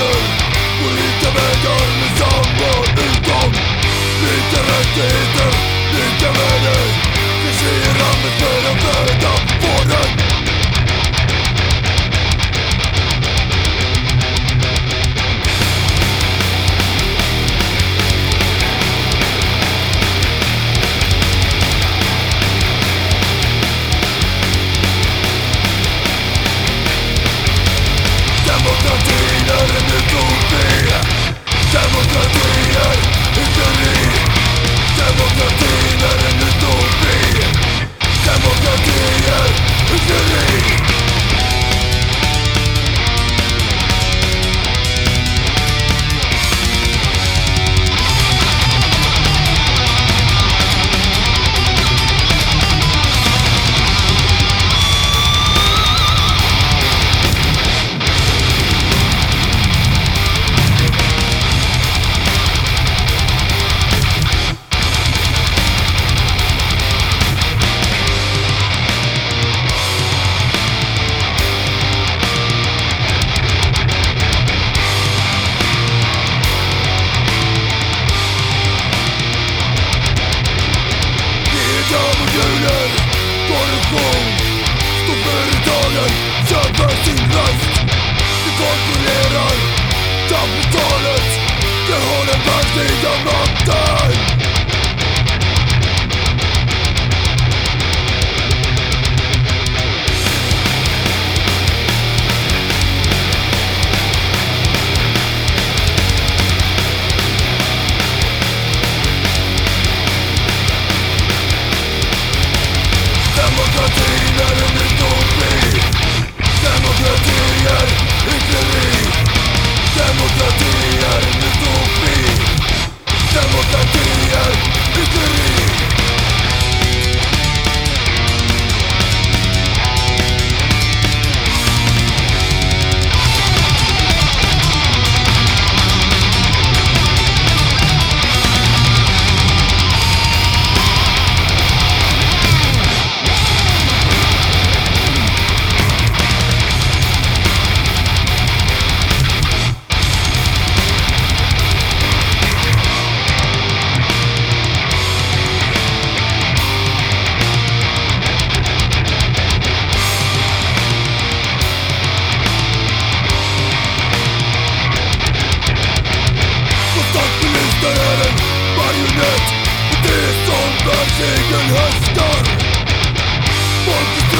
nu Och lite vägar med samma utgång. Lite rättigheter, lite värde? Stay the Vertigen höstar Folk i